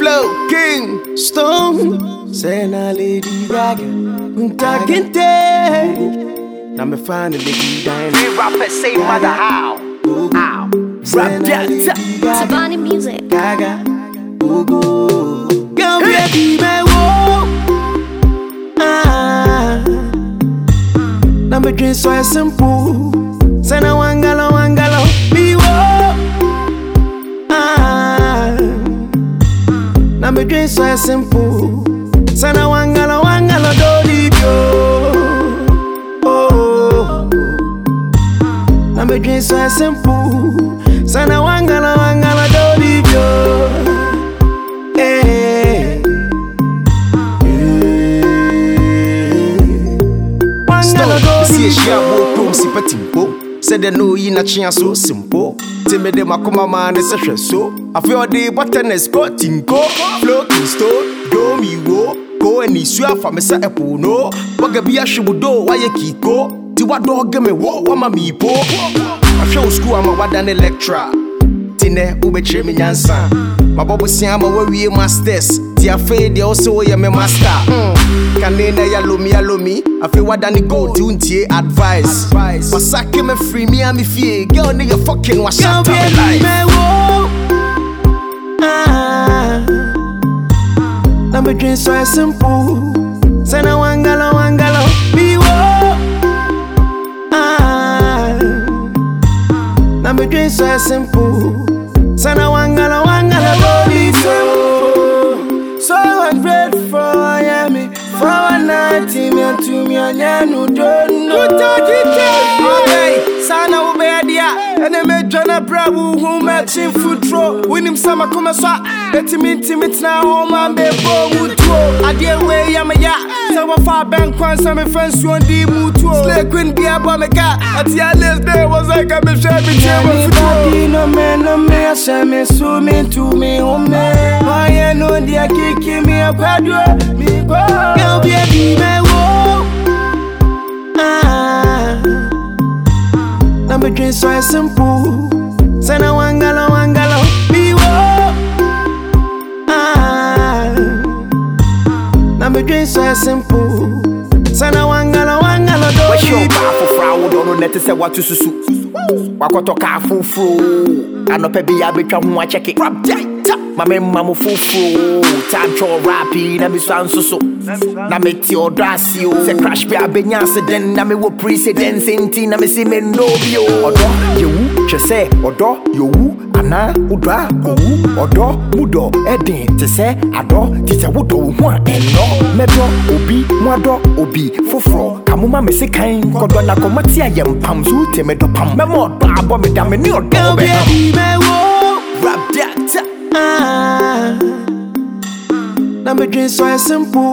Flowking Stone Sena Lady Gaga Untaginte Na me find a Lady Diana We rappers say mother how? How? Rap that. Tabani Music. Gaga Ogo Girl baby me wo Ah Na me dream so simple Sena wangalo wangalo Me again so I simple. Sana wangala wangala doribyo Oh. Na begin so I simple. Sana wangala wangala doribyo Eh. eh. Wangala doribyo Si e shia bo tom si pati mpo Sede no yi na chia so simple Timmy de Makuma man is such a so. afi feel the button is cutting go, floating stone, do me wo. Go and issue for Mr. Apple, no. Waga be a shibudo, why kiko? Tiwa dog, give me what, what my me po. I show school, I'm a wadan electra. Tine, ube chimi mi My bubble siam, I worry masters. Ti fade, they also, you're my master. Mm. Na yalomi yalomi afei woada ne gold nti wontie advice. Wasake me firi me a me fie girl ne yɛ fucking Girl wahyata me baby life. me wo Ah. Na me dream so simple. Sana wangala wangala Me wo Ah. Na me dream so simple. Sana wangala wangala timia ntumia nyɛ no dono ɔbɛi saa na wobɛyɛ deɛ a ɛne mɛdwa no berɛ a wohu makye mfoturo wonim sɛ makoma so a ɛtumi ntimi tena hɔ ma mbɛbɔ mu tuo adeɛ wei yɛ meyɛ sɛ wɔfa abɛnkwan sɛ mefɛ nsuo de mu tuo slɛ quin bia bɔ meka. Atia lesday a list day wɔ sɛ ka mehwɛ metie wɔ futuo no me no me me so me to me. Home Why you know dia kiki me a kwadwo me go? Girl baby me wo Ah. Na me dream so simple. Sana wangalo wangalo me wo Ah. Na me dream so simple. Sana wangalo wangalo do me ɔbaa foforɔ a wodɔ no nɛte sɛ woato susu. Wakɔtɔ kaa foforɔ anɔpɛ bi abɛtwa ho akyɛke. Ma memma mo foforɔ tantwɛ rapi na mesua nso so. Na mete ɔdɔ ase o. Sɛ crash bi abɛnya ase den na mewɔ precedence nti na mesi mennɔ bio. Ɔdɔ yɛwu hwɛ sɛ ɔdɔ yɛwu anaa wodɔ a owu ɔdɔ mudɔ ɛden te sɛ adɔ te sɛ wodɔ wo ho a ɛnnɔ. Mɛdɔ obi moadɔ obi foforɔ ka mo ma me se kan kɔdɔ na kɔma te ayɛ mpam so wotie me dɔpam mɛma ɔdɔ abɔ meda me rap ɔdɔ wobɛham na medwen so ɛ simple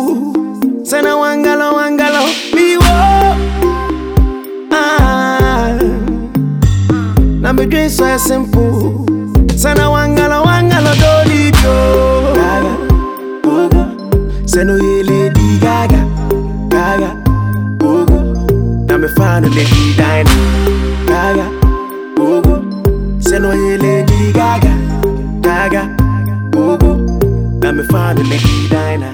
sɛ na wangalo wangalo biwo na medwen so ɛ simple amefana lady dina gaga ugu seno ye lady gaga gaga ugu amefana lady dina